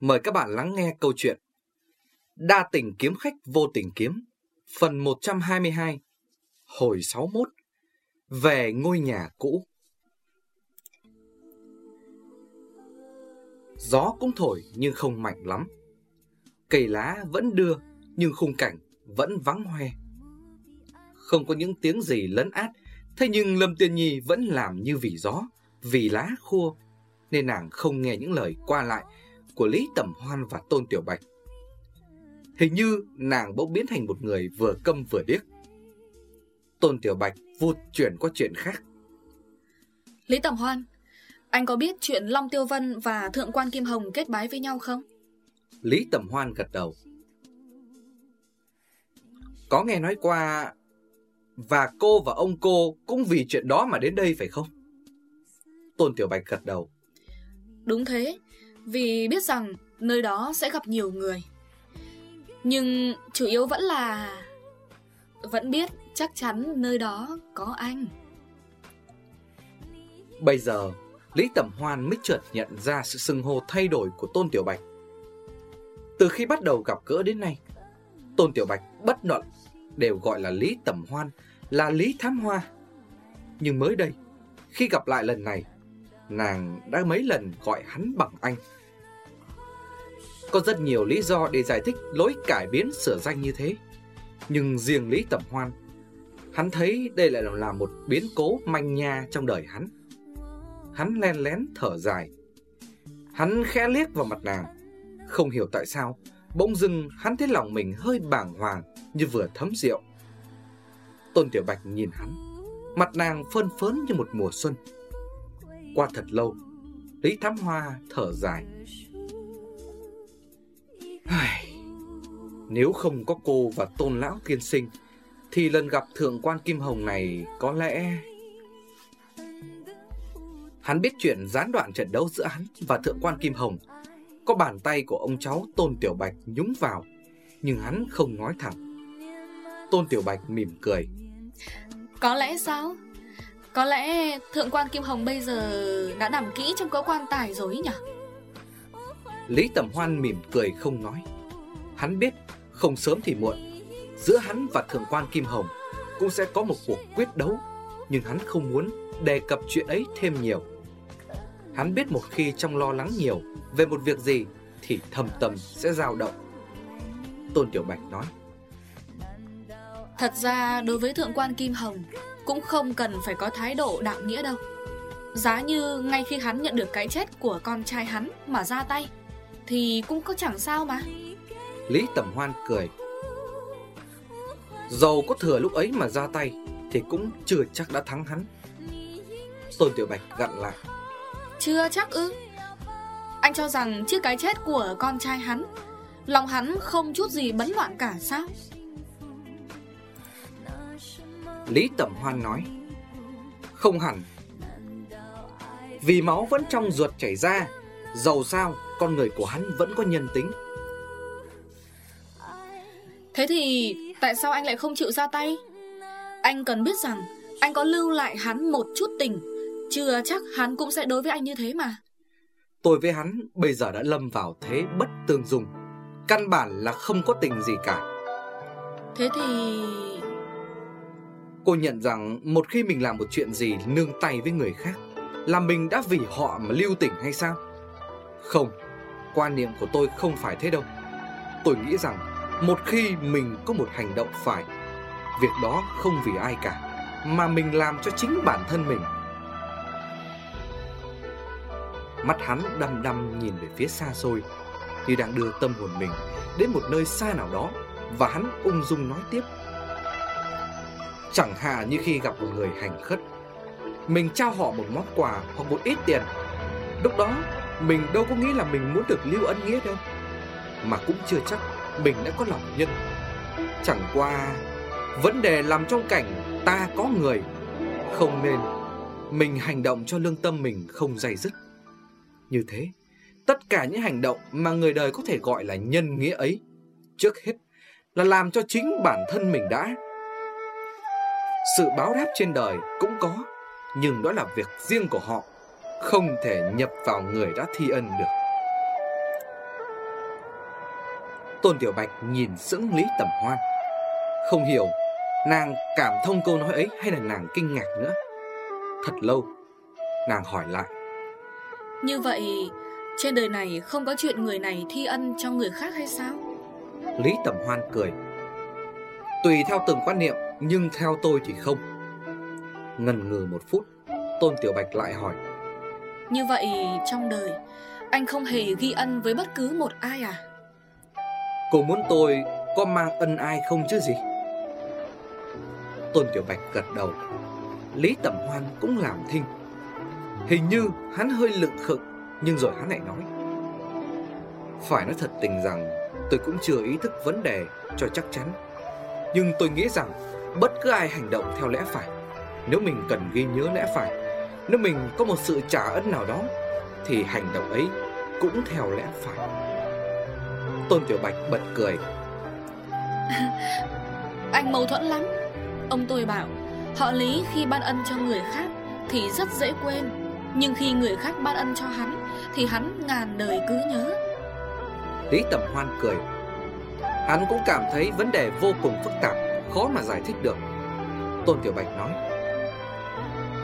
Mời các bạn lắng nghe câu chuyện Đa tình kiếm khách vô tình kiếm, Phần 122 Hồi 61 Về ngôi nhà cũ. Gió cũng thổi nhưng không mạnh lắm. Cây lá vẫn đưa nhưng khung cảnh vẫn vắng hoe. Không có những tiếng gì lấn át, Thế nhưng Lâm Tiên Nhi vẫn làm như vì gió, Vì lá khua, Nên nàng không nghe những lời qua lại của Lý Tẩm Hoan và Tôn Tiểu Bạch. Hình như nàng bỗng biến thành một người vừa câm vừa điếc. Tôn Tiểu Bạch vụt chuyển qua chuyện khác. Lý Tẩm Hoan, anh có biết chuyện Long Tiêu Vân và Thượng quan Kim Hồng kết bái với nhau không? Lý Tẩm Hoan gật đầu. Có nghe nói qua và cô và ông cô cũng vì chuyện đó mà đến đây phải không? Tôn Tiểu Bạch gật đầu. Đúng thế, vì biết rằng nơi đó sẽ gặp nhiều người. Nhưng chủ yếu vẫn là, Vẫn biết chắc chắn nơi đó có anh. Bây giờ, Lý Tẩm Hoan mới chợt nhận ra sự sưng hô thay đổi của Tôn Tiểu Bạch. Từ khi bắt đầu gặp gỡ đến nay, Tôn Tiểu Bạch bất luận đều gọi là Lý Tẩm Hoan, Là Lý Thám Hoa. Nhưng mới đây, Khi gặp lại lần này, Nàng đã mấy lần gọi hắn bằng anh có rất nhiều lý do để giải thích lối cải biến sửa danh như thế. Nhưng riêng Lý Tẩm Hoan, hắn thấy đây lại là một biến cố manh nha trong đời hắn. Hắn len lén thở dài. Hắn khẽ liếc vào mặt nàng. Không hiểu tại sao, bỗng dưng hắn thấy lòng mình hơi bàng hoàng như vừa thấm rượu. Tôn Tiểu Bạch nhìn hắn, mặt nàng phơn phớn như một mùa xuân. Qua thật lâu, Lý Thám Hoa thở dài. Nếu không có cô và tôn lão tiên sinh, Thì lần gặp thượng quan Kim Hồng này có lẽ... Hắn biết chuyện gián đoạn trận đấu giữa hắn và thượng quan Kim Hồng Có bàn tay của ông cháu Tôn Tiểu Bạch nhúng vào, Nhưng hắn không nói thẳng Tôn Tiểu Bạch mỉm cười Có lẽ sao? Có lẽ thượng quan Kim Hồng bây giờ đã nằm kỹ trong cỗ quan tài rồi nhỉ? Lý Tầm Hoan mỉm cười không nói. Hắn biết, không sớm thì muộn, Giữa hắn và thượng quan Kim Hồng Cũng sẽ có một cuộc quyết đấu, Nhưng hắn không muốn đề cập chuyện ấy thêm nhiều. Hắn biết một khi trong lo lắng nhiều Về một việc gì Thì thầm tâm sẽ dao động. Tôn Tiểu Bạch nói. Thật ra, đối với thượng quan Kim Hồng, Cũng không cần phải có thái độ đạo nghĩa đâu. Giá như ngay khi hắn nhận được cái chết của con trai hắn mà ra tay thì cũng có chẳng sao mà. Lý Tẩm Hoan cười. Dầu có thừa lúc ấy mà ra tay Thì cũng chưa chắc đã thắng hắn. Tôn Tiểu Bạch gặn lại. Chưa chắc ư? Anh cho rằng trước cái chết của con trai hắn Lòng hắn không chút gì bấn loạn cả sao? Lý Tẩm Hoan nói Không hẳn. Vì máu vẫn trong ruột chảy ra Dầu sao con người của hắn vẫn có nhân tính Thế thì tại sao anh lại không chịu ra tay? Anh cần biết rằng anh có lưu lại hắn một chút tình Chưa chắc hắn cũng sẽ đối với anh như thế mà Tôi với hắn bây giờ đã lâm vào thế bất tương dung Căn bản là không có tình gì cả Thế thì... Cô nhận rằng một khi mình làm một chuyện gì nương tay với người khác Là mình đã vì họ mà lưu tình hay sao? Không, quan niệm của tôi không phải thế đâu. Tôi nghĩ rằng, một khi mình có một hành động phải, Việc đó không vì ai cả, Mà mình làm cho chính bản thân mình. Mắt hắn đăm đăm nhìn về phía xa xôi, Như đang đưa tâm hồn mình Đến một nơi xa nào đó, Và hắn ung dung nói tiếp. Chẳng hạn như khi gặp một người hành khất, Mình trao họ một món quà hoặc một ít tiền, Lúc đó mình đâu có nghĩ là mình muốn được lưu ân nghĩa đâu. Mà cũng chưa chắc mình đã có lòng nhân. Chẳng qua, Vấn đề làm trong cảnh ta có người. Không nên Mình hành động cho lương tâm mình không dày dứt. Như thế, Tất cả những hành động mà người đời có thể gọi là nhân nghĩa ấy, Trước hết là làm cho chính bản thân mình đã. Sự báo đáp trên đời cũng có, Nhưng đó là việc riêng của họ. Không thể nhập vào người đã thi ân được. Tôn Tiểu Bạch nhìn sững Lý Tẩm Hoan Không hiểu Nàng cảm thông câu nói ấy hay là nàng kinh ngạc nữa. Thật lâu Nàng hỏi lại. Như vậy Trên đời này không có chuyện người này thi ân cho người khác hay sao? Lý Tẩm Hoan cười. Tùy theo từng quan niệm Nhưng theo tôi thì không. Ngần ngừ một phút Tôn Tiểu Bạch lại hỏi như vậy trong đời, Anh không hề ghi ân với bất cứ một ai à? Cô muốn tôi có mang ân ai không chứ gì? Tôn Tiểu Bạch gật đầu. Lý Tẩm Hoan cũng làm thinh. Hình như hắn hơi lựng khực Nhưng rồi hắn lại nói. Phải nói thật tình rằng, Tôi cũng chưa ý thức vấn đề cho chắc chắn. Nhưng tôi nghĩ rằng, Bất cứ ai hành động theo lẽ phải, Nếu mình cần ghi nhớ lẽ phải nếu mình có một sự trả ân nào đó Thì hành động ấy cũng theo lẽ phải. Tôn Tiểu Bạch bật cười. Anh mâu thuẫn lắm. Ông tôi bảo Họ lý khi ban ân cho người khác Thì rất dễ quên Nhưng khi người khác ban ân cho hắn Thì hắn ngàn đời cứ nhớ. Lý Tầm Hoan cười. Hắn cũng cảm thấy vấn đề vô cùng phức tạp Khó mà giải thích được. Tôn Tiểu Bạch nói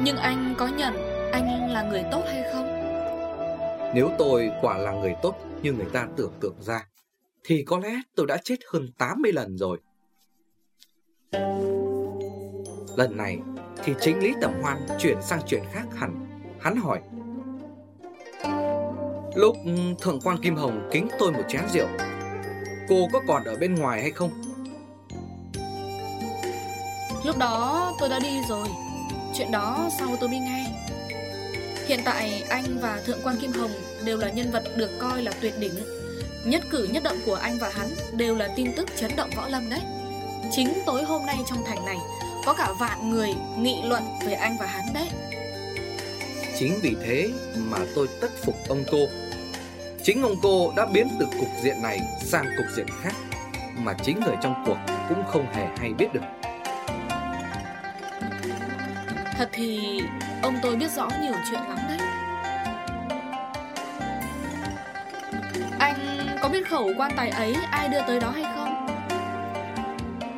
Nhưng anh có nhận Anh là người tốt hay không? Nếu tôi quả là người tốt Như người ta tưởng tượng ra Thì có lẽ tôi đã chết hơn 80 lần rồi. Lần này thì chính Lý Tẩm Hoan chuyển sang chuyện khác hẳn. Hắn hỏi Lúc Thượng quan Kim Hồng kính tôi một chén rượu Cô có còn ở bên ngoài hay không? Lúc đó tôi đã đi rồi Chuyện đó sau tôi mới nghe. Hiện tại anh và Thượng quan Kim Hồng đều là nhân vật được coi là tuyệt đỉnh. Nhất cử nhất động của anh và hắn đều là tin tức chấn động võ lâm đấy. Chính tối hôm nay trong thành này, Có cả vạn người nghị luận về anh và hắn đấy. Chính vì thế mà tôi tất phục ông cô. Chính ông cô đã biến từ cục diện này sang cục diện khác, Mà chính người trong cuộc cũng không hề hay biết được. Thật thì ông tôi biết rõ nhiều chuyện lắm đấy. Anh có biết khẩu quan tài ấy ai đưa tới đó hay không?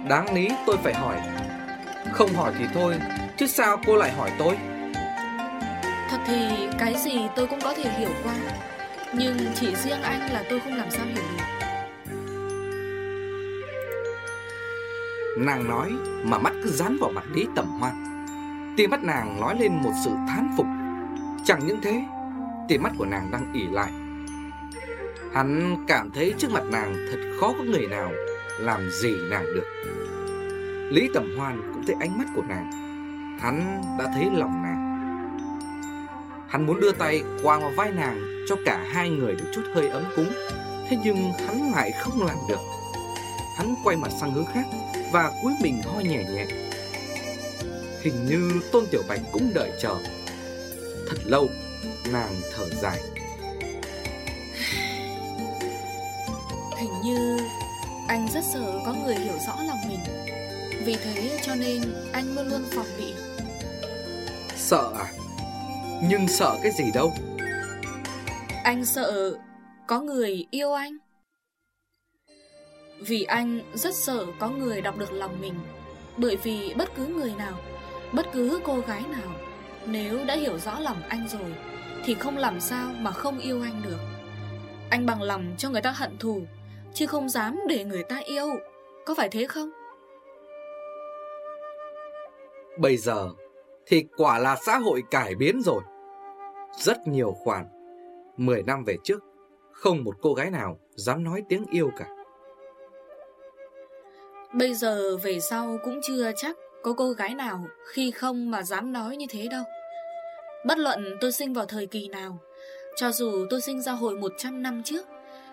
Đáng lý tôi phải hỏi. Không hỏi thì thôi Chứ sao cô lại hỏi tôi? Thật thì cái gì tôi cũng có thể hiểu qua Nhưng chỉ riêng anh là tôi không làm sao hiểu được. Nàng nói mà mắt cứ dán vào mặt Lý Tẩm Hoan Tia mắt nàng nói lên một sự thán phục. Chẳng những thế, Tia mắt của nàng đang ỉ lại. Hắn cảm thấy trước mặt nàng thật khó có người nào Làm gì nàng được. Lý Tẩm Hoan cũng thấy ánh mắt của nàng. Hắn đã thấy lòng nàng. Hắn muốn đưa tay qua vào vai nàng Cho cả hai người được chút hơi ấm cúng, Thế nhưng hắn lại không làm được. Hắn quay mặt sang hướng khác Và cuối mình ho nhẹ nhẹ. Hình như Tôn Tiểu Bạch cũng đợi chờ. Thật lâu Nàng thở dài. Hình như anh rất sợ có người hiểu rõ lòng mình. Vì thế cho nên anh luôn luôn phòng bị. Sợ à? Nhưng sợ cái gì đâu? Anh sợ có người yêu anh. Vì anh rất sợ có người đọc được lòng mình. Bởi vì bất cứ người nào Bất cứ cô gái nào Nếu đã hiểu rõ lòng anh rồi Thì không làm sao mà không yêu anh được. Anh bằng lòng cho người ta hận thù Chứ không dám để người ta yêu. Có phải thế không? Bây giờ thì quả là xã hội cải biến rồi. Rất nhiều khoản 10 năm về trước Không một cô gái nào dám nói tiếng yêu cả. Bây giờ về sau cũng chưa chắc có cô gái nào khi không mà dám nói như thế đâu? Bất luận tôi sinh vào thời kỳ nào Cho dù tôi sinh ra hồi 100 năm trước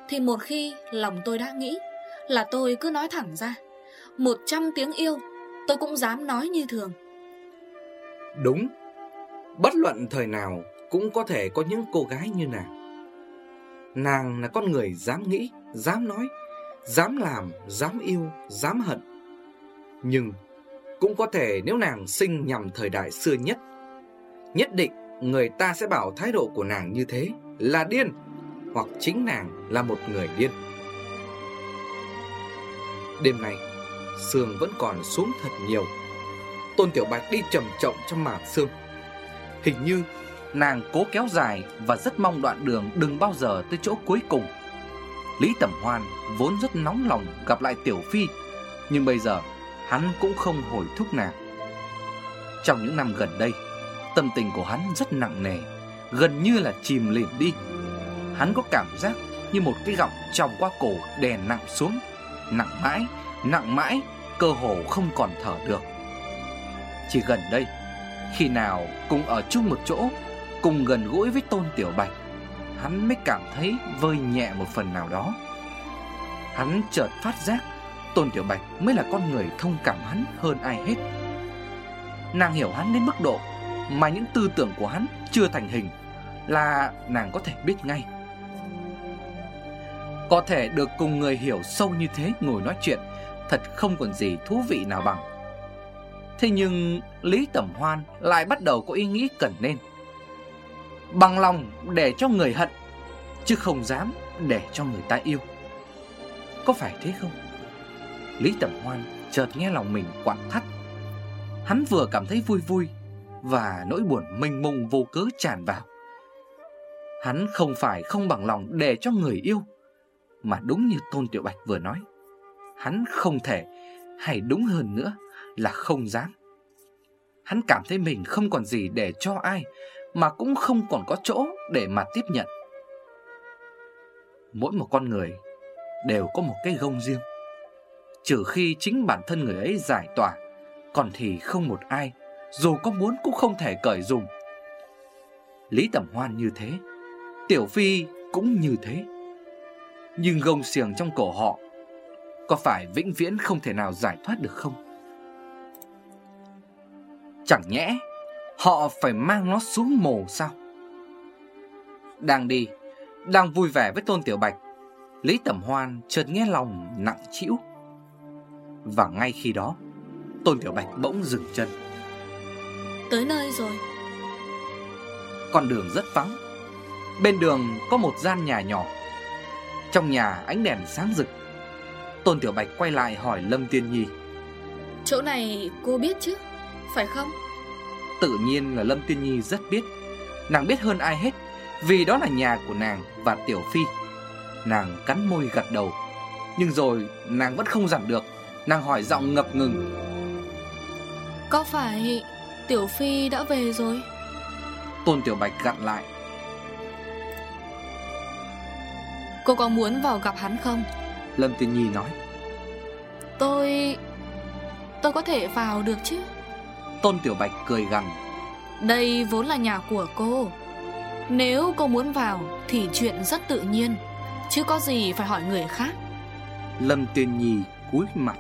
Thì một khi lòng tôi đã nghĩ Là tôi cứ nói thẳng ra 100 tiếng yêu Tôi cũng dám nói như thường. Đúng. Bất luận thời nào Cũng có thể có những cô gái như nàng. Nàng là con người dám nghĩ Dám nói Dám làm, dám yêu, dám hận. Nhưng cũng có thể nếu nàng sinh nhằm thời đại xưa nhất. Nhất định người ta sẽ bảo thái độ của nàng như thế, là điên, Hoặc chính nàng là một người điên. Đêm nay, Sương vẫn còn xuống thật nhiều. Tôn Tiểu Bạch đi trầm trọng trong màn sương. Hình như nàng cố kéo dài Và rất mong đoạn đường đừng bao giờ tới chỗ cuối cùng. Lý Tẩm Hoan vốn rất nóng lòng gặp lại Tiểu Phi, Nhưng bây giờ hắn cũng không hồi thúc nàng. Trong những năm gần đây Tâm tình của hắn rất nặng nề Gần như là chìm lìm đi. Hắn có cảm giác như một cái gọng tròng qua cổ đè nặng xuống Nặng mãi, nặng mãi, cơ hồ không còn thở được. Chỉ gần đây, khi nào cùng ở chung một chỗ Cùng gần gũi với Tôn Tiểu Bạch Hắn mới cảm thấy vơi nhẹ một phần nào đó. Hắn chợt phát giác Tôn Tiểu Bạch mới là con người thông cảm hắn hơn ai hết. Nàng hiểu hắn đến mức độ Mà những tư tưởng của hắn chưa thành hình Là nàng có thể biết ngay. Có thể được cùng người hiểu sâu như thế ngồi nói chuyện Thật không còn gì thú vị nào bằng. Thế nhưng Lý Tẩm Hoan lại bắt đầu có ý nghĩ cần nên. Bằng lòng để cho người hận, Chứ không dám để cho người ta yêu. Có phải thế không? Lý Tầm Hoan chợt nghe lòng mình quặn thắt. Hắn vừa cảm thấy vui vui Và nỗi buồn mênh mông vô cớ tràn vào. Hắn không phải không bằng lòng để cho người yêu, mà đúng như Tôn Tiểu Bạch vừa nói, Hắn không thể Hay đúng hơn nữa là không dám. Hắn cảm thấy mình không còn gì để cho ai, Mà cũng không còn có chỗ để mà tiếp nhận. Mỗi một con người đều có một cái gông riêng. Trừ khi chính bản thân người ấy giải tỏa, Còn thì không một ai, Dù có muốn cũng không thể cởi dùng. Lý Tẩm Hoan như thế, Tiểu Phi cũng như thế. Nhưng gông xiềng trong cổ họ, Có phải vĩnh viễn không thể nào giải thoát được không? Chẳng nhẽ, Họ phải mang nó xuống mồ sao? Đang đi, Đang vui vẻ với Tôn Tiểu Bạch, Lý Tẩm Hoan chợt nghe lòng nặng chịu và ngay khi đó Tôn Tiểu Bạch bỗng dừng chân. Tới nơi rồi. Con đường rất vắng. Bên đường có một gian nhà nhỏ. Trong nhà ánh đèn sáng rực. Tôn Tiểu Bạch quay lại hỏi Lâm Tiên Nhi. Chỗ này cô biết chứ? Phải không? Tự nhiên là Lâm Tiên Nhi rất biết. Nàng biết hơn ai hết Vì đó là nhà của nàng và Tiểu Phi. Nàng cắn môi gật đầu. Nhưng rồi nàng vẫn không dặn được Nàng hỏi giọng ngập ngừng. Có phải Tiểu Phi đã về rồi? Tôn Tiểu Bạch gặn lại. Cô có muốn vào gặp hắn không? Lâm Tiên Nhi nói. Tôi... Tôi có thể vào được chứ? Tôn Tiểu Bạch cười gằn. Đây vốn là nhà của cô. Nếu cô muốn vào Thì chuyện rất tự nhiên Chứ có gì phải hỏi người khác. Lâm Tiên Nhi cúi mặt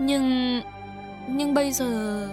nhưng... Nhưng bây giờ...